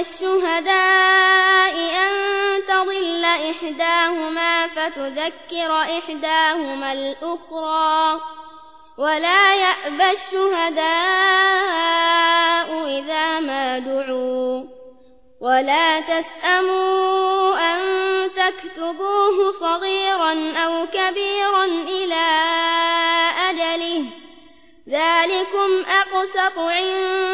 الشهداء أن تضل إحداهما فتذكر إحداهما الأخرى ولا يأبى الشهداء إذا ما دعوا ولا تسأموا أن تكتبوه صغيرا أو كبيرا إلى أجله ذلكم أقسط عند